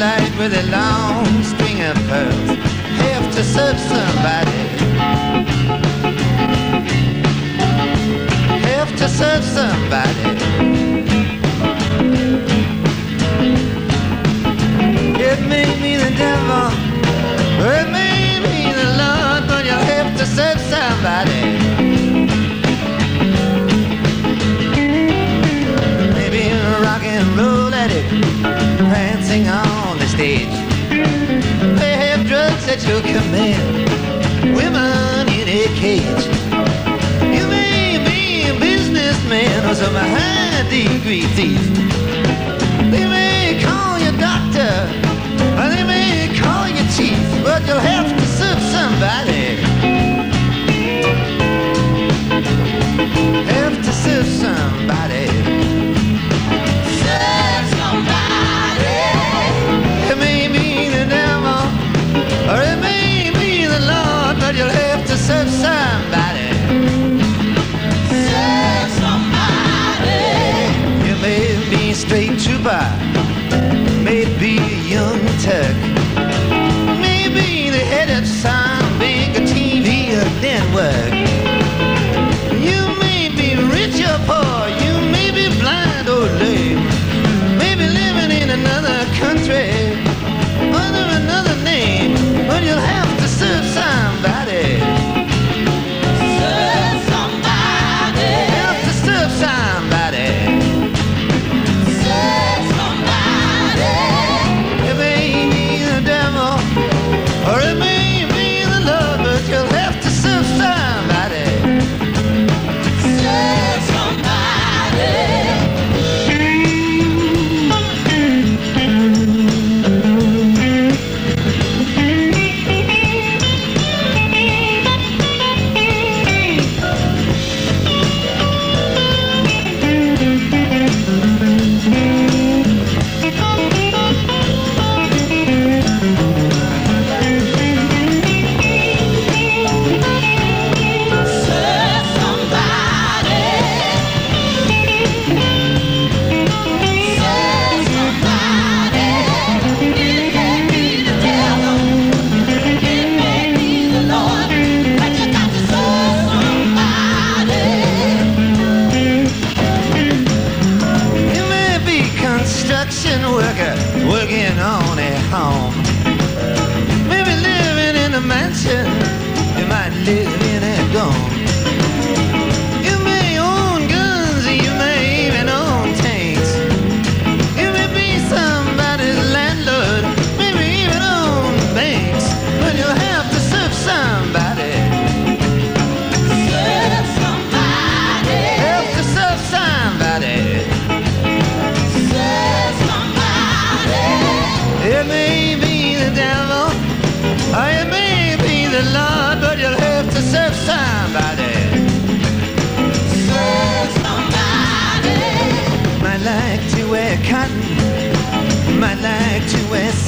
light with a long string of pearls. Have to serve somebody. Have to serve somebody. to command women in a cage. You may be a businessman or some high degree thief.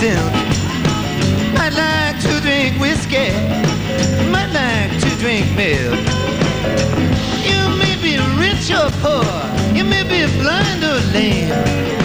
soon. Might like to drink whiskey, might like to drink milk. You may be rich or poor, you may be blind or lame.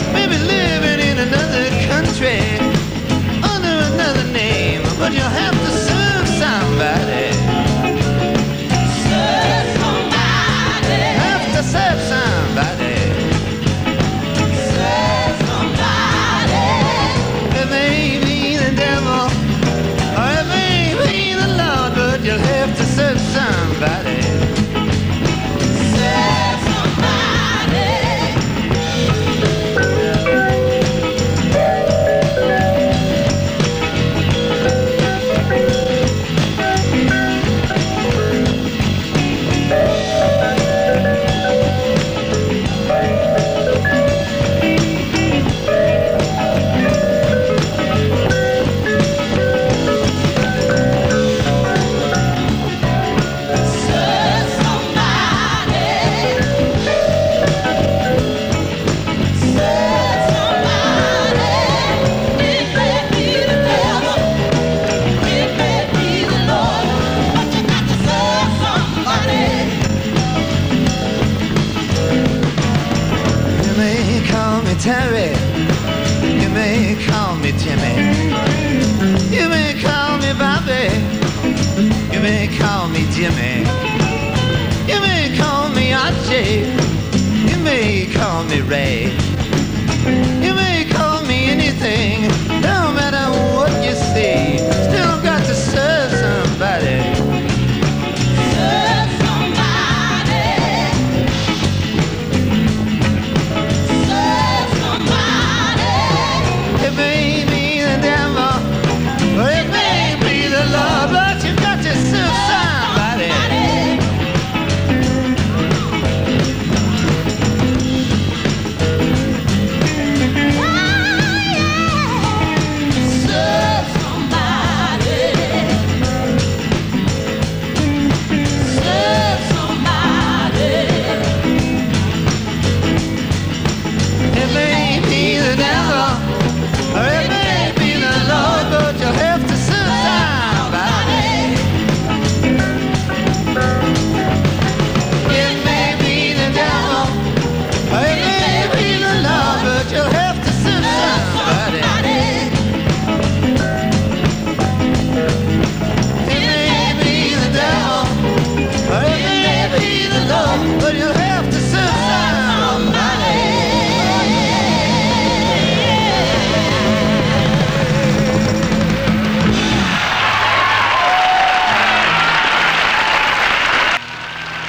Terry. You may call me Timmy. You may call me Bobby. You may call me Jimmy. You may call me Archie. You may call me Ray.